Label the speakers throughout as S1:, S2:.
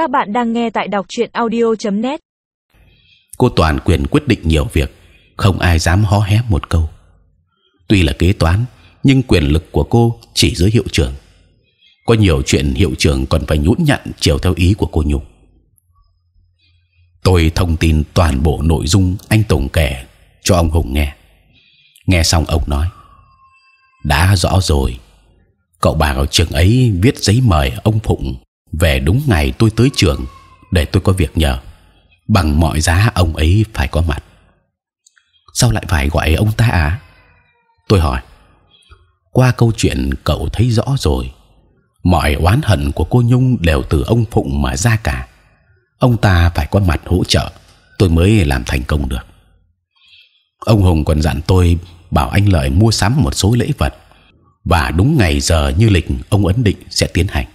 S1: Các bạn đang nghe tại đọc truyện audio.net.
S2: Cô toàn quyền quyết định nhiều việc, không ai dám hó hé một câu. Tuy là kế toán, nhưng quyền lực của cô chỉ dưới hiệu trưởng. Có nhiều chuyện hiệu trưởng còn phải nhũn nhặn chiều theo ý của cô nhung. Tôi thông tin toàn bộ nội dung anh Tùng kể cho ông Hùng nghe. Nghe xong ông nói: đã rõ rồi. Cậu bảo trường ấy viết giấy mời ông Phụng về đúng ngày tôi tới trường để tôi có việc nhờ. Bằng mọi giá ông ấy phải có mặt. Sao lại phải gọi ông ta à? Tôi hỏi. Qua câu chuyện cậu thấy rõ rồi. Mọi oán hận của cô Nhung đều từ ông Phụng mà ra cả. Ông ta phải có mặt hỗ trợ, tôi mới làm thành công được. Ông Hùng còn dặn tôi bảo anh lợi mua sắm một số lễ vật và đúng ngày giờ như lịch ông ấn định sẽ tiến hành.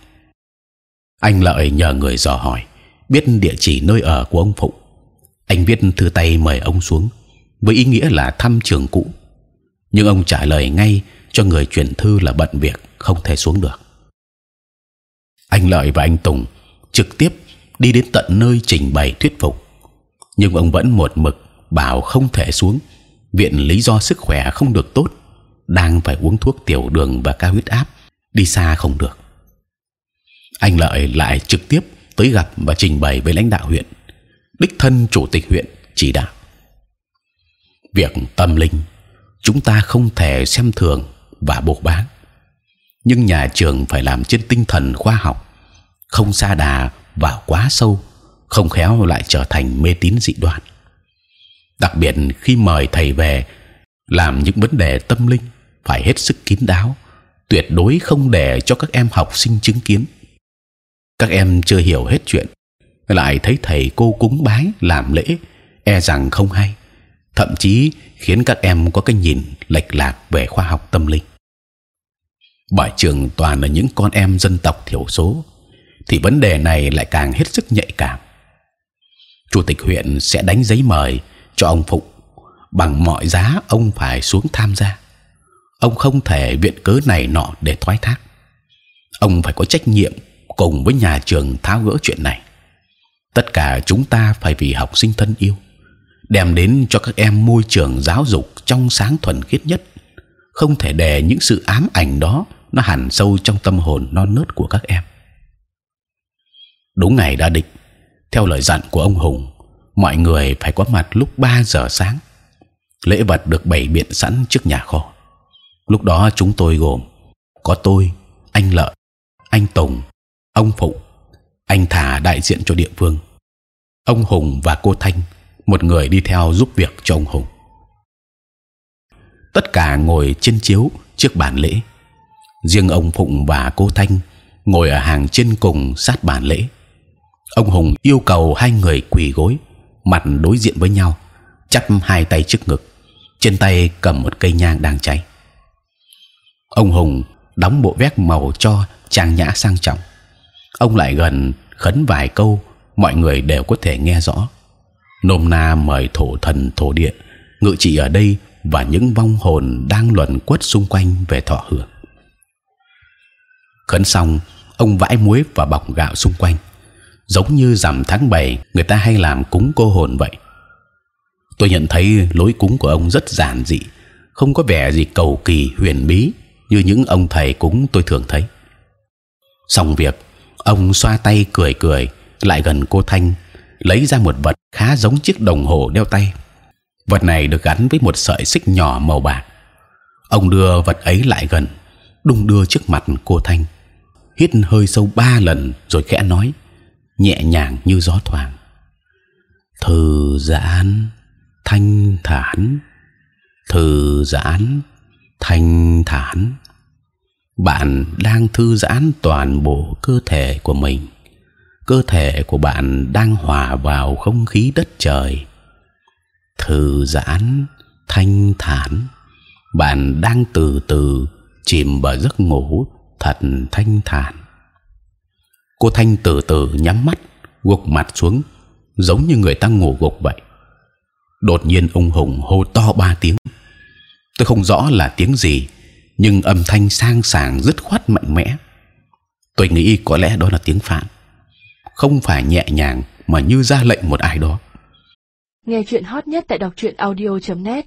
S2: Anh lợi nhờ người dò hỏi biết địa chỉ nơi ở của ông phụng. Anh viết thư tay mời ông xuống với ý nghĩa là thăm trường cũ, nhưng ông trả lời ngay cho người chuyển thư là bận việc không thể xuống được. Anh lợi và anh Tùng trực tiếp đi đến tận nơi trình bày thuyết phục, nhưng ông vẫn một mực bảo không thể xuống viện lý do sức khỏe không được tốt, đang phải uống thuốc tiểu đường và cao huyết áp, đi xa không được. Anh lợi lại trực tiếp tới gặp và trình bày với lãnh đạo huyện, đích thân chủ tịch huyện chỉ đạo. Việc tâm linh chúng ta không thể xem thường và bộc bán, nhưng nhà trường phải làm trên tinh thần khoa học, không xa đà vào quá sâu, không khéo lại trở thành mê tín dị đoan đặc biệt khi mời thầy về làm những vấn đề tâm linh phải hết sức kín đáo, tuyệt đối không để cho các em học sinh chứng kiến. Các em chưa hiểu hết chuyện, lại thấy thầy cô cúng bái làm lễ, e rằng không hay, thậm chí khiến các em có cái nhìn lệch lạc về khoa học tâm linh. Bởi trường toàn là những con em dân tộc thiểu số, thì vấn đề này lại càng hết sức nhạy cảm. Chủ tịch huyện sẽ đánh giấy mời cho ông phụng bằng mọi giá ông phải xuống tham gia ông không thể viện cớ này nọ để thoái thác ông phải có trách nhiệm cùng với nhà trường tháo gỡ chuyện này tất cả chúng ta phải vì học sinh thân yêu đem đến cho các em môi trường giáo dục trong sáng thuần khiết nhất không thể để những sự ám ảnh đó nó hằn sâu trong tâm hồn non nớt của các em đúng ngày đã định theo lời dặn của ông hùng mọi người phải có mặt lúc 3 giờ sáng. Lễ vật được bày biện sẵn trước nhà kho. Lúc đó chúng tôi gồm có tôi, anh lợi, anh Tùng, ông Phụng, anh Thả đại diện cho địa phương, ông Hùng và cô Thanh, một người đi theo giúp việc cho ông Hùng. Tất cả ngồi trên chiếu trước bàn lễ. Riêng ông Phụng và cô Thanh ngồi ở hàng trên cùng sát bàn lễ. Ông Hùng yêu cầu hai người quỳ gối mặt đối diện với nhau, chắp hai tay trước ngực, trên tay cầm một cây nhang đang cháy. Ông Hùng đóng bộ vest màu cho trang nhã sang trọng. Ông lại gần khấn vài câu, mọi người đều có thể nghe rõ. Nôm na mời thổ thần thổ địa ngự trị ở đây và những vong hồn đang luẩn quất xung quanh về thọ hưởng. Khấn xong, ông vãi muối và bọc gạo xung quanh giống như rằm tháng 7 người ta hay làm cúng cô hồn vậy. Tôi nhận thấy lối cúng của ông rất giản dị, không có vẻ gì cầu kỳ huyền bí như những ông thầy cúng tôi thường thấy. Xong việc, ông xoa tay cười cười, lại gần cô Thanh, lấy ra một vật khá giống chiếc đồng hồ đeo tay. Vật này được gắn với một sợi xích nhỏ màu bạc. Ông đưa vật ấy lại gần, đung đưa trước mặt cô Thanh, hít hơi sâu ba lần rồi khẽ nói: nhẹ nhàng như gió thoảng thư giãn thanh thản thư giãn thanh thản bạn đang thư giãn toàn bộ cơ thể của mình. Cơ thể của bạn đang hòa vào không khí đất trời. Thư giãn, thanh thản. Bạn đang từ từ chìm vào giấc ngủ thật thanh thản. Cô thanh từ từ nhắm mắt, gục mặt xuống, giống như người ta ngủ gục vậy. Đột nhiên ông hùng hô to ba tiếng. Tôi không rõ là tiếng gì nhưng âm thanh sang sảng dứt khoát mạnh mẽ. Tôi nghĩ có lẽ đó là tiếng phạn. Không phải nhẹ nhàng mà như ra lệnh một ai đó.
S3: Nghe chuyện hot nhất tại đọc truyện audio.net